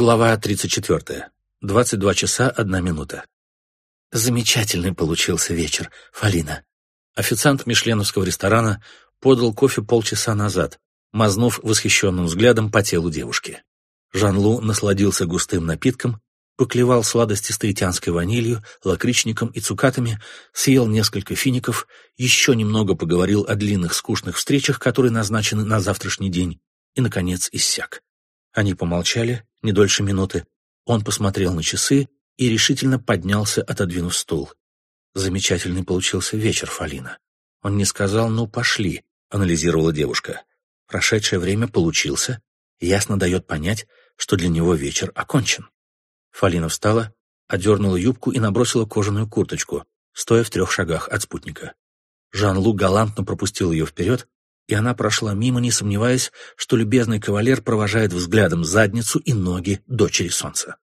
Глава 34. 22 часа 1 минута. Замечательный получился вечер, Фалина. Официант мишленовского ресторана подал кофе полчаса назад, мазнув восхищенным взглядом по телу девушки. Жан-Лу насладился густым напитком, поклевал сладости с таитянской ванилью, лакричником и цукатами, съел несколько фиников, еще немного поговорил о длинных скучных встречах, которые назначены на завтрашний день, и, наконец, иссяк. Они помолчали, не дольше минуты. Он посмотрел на часы и решительно поднялся, отодвинув стул. Замечательный получился вечер, Фалина. Он не сказал «ну, пошли», — анализировала девушка. Прошедшее время получился, ясно дает понять, что для него вечер окончен. Фалина встала, одернула юбку и набросила кожаную курточку, стоя в трех шагах от спутника. Жан-Лу галантно пропустил ее вперед, и она прошла мимо, не сомневаясь, что любезный кавалер провожает взглядом задницу и ноги дочери солнца.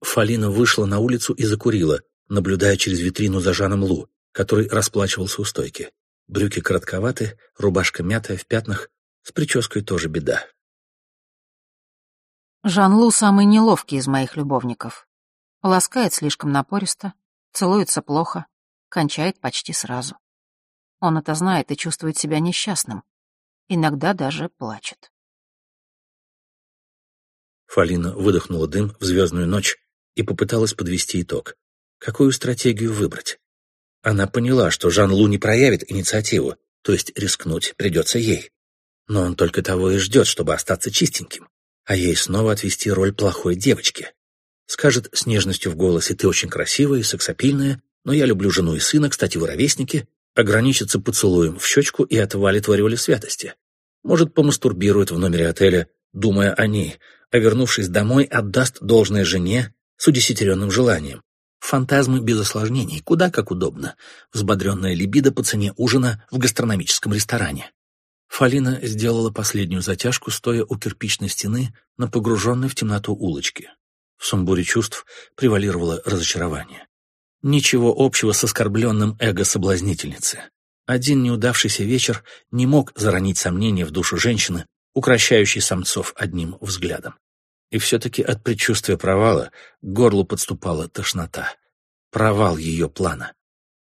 Фалина вышла на улицу и закурила, наблюдая через витрину за Жаном Лу, который расплачивался у стойки. Брюки коротковаты, рубашка мятая в пятнах, с прической тоже беда. Жан Лу самый неловкий из моих любовников. Ласкает слишком напористо, целуется плохо, кончает почти сразу. Он это знает и чувствует себя несчастным, иногда даже плачет. Фалина выдохнула дым в звездную ночь и попыталась подвести итог. Какую стратегию выбрать? Она поняла, что Жан-Лу не проявит инициативу, то есть рискнуть придется ей. Но он только того и ждет, чтобы остаться чистеньким, а ей снова отвести роль плохой девочки. Скажет с нежностью в голосе «ты очень красивая и сексапильная, но я люблю жену и сына, кстати, вы ровесники», ограничится поцелуем в щечку и отвалит в святости. Может, помастурбирует в номере отеля, думая о ней, а вернувшись домой, отдаст должное жене с удесятеренным желанием. Фантазмы без осложнений, куда как удобно. Взбодренная либидо по цене ужина в гастрономическом ресторане. Фалина сделала последнюю затяжку, стоя у кирпичной стены на погруженной в темноту улочке. В сумбуре чувств превалировало разочарование. Ничего общего с оскорбленным эго соблазнительницы. Один неудавшийся вечер не мог заронить сомнения в душу женщины, укращающей самцов одним взглядом. И все-таки от предчувствия провала к горлу подступала тошнота. Провал ее плана.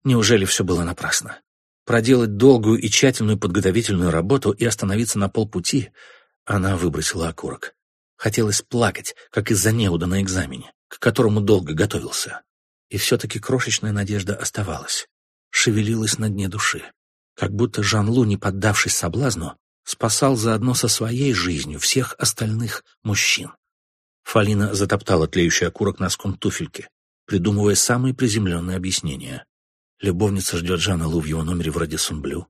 Неужели все было напрасно? Проделать долгую и тщательную подготовительную работу и остановиться на полпути она выбросила окурок. Хотелось плакать, как из-за неуда на экзамене, к которому долго готовился. И все-таки крошечная надежда оставалась, шевелилась на дне души. Как будто Жан-Лу, не поддавшись соблазну, спасал заодно со своей жизнью всех остальных мужчин. Фалина затоптала тлеющий окурок носком туфельки, придумывая самые приземленные объяснения. Любовница ждет Жана Лу в его номере в Радисон Блю?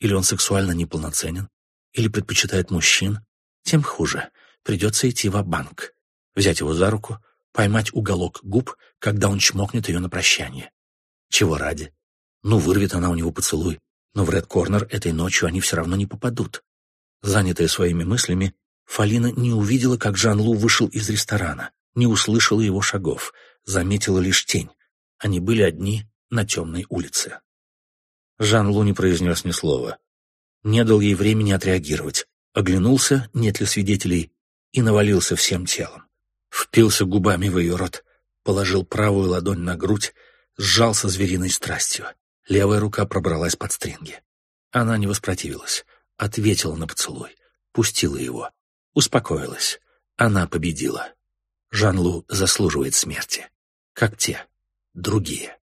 Или он сексуально неполноценен? Или предпочитает мужчин? Тем хуже. Придется идти в банк взять его за руку, поймать уголок губ, когда он чмокнет ее на прощание. Чего ради? Ну, вырвет она у него поцелуй, но в Ред Корнер этой ночью они все равно не попадут. Занятая своими мыслями, Фалина не увидела, как Жан-Лу вышел из ресторана, не услышала его шагов, заметила лишь тень. Они были одни на темной улице. Жан-Лу не произнес ни слова. Не дал ей времени отреагировать. Оглянулся, нет ли свидетелей, и навалился всем телом впился губами в ее рот, положил правую ладонь на грудь, сжался звериной страстью. Левая рука пробралась под стринги. Она не воспротивилась, ответила на поцелуй, пустила его, успокоилась. Она победила. Жан-Лу заслуживает смерти, как те другие.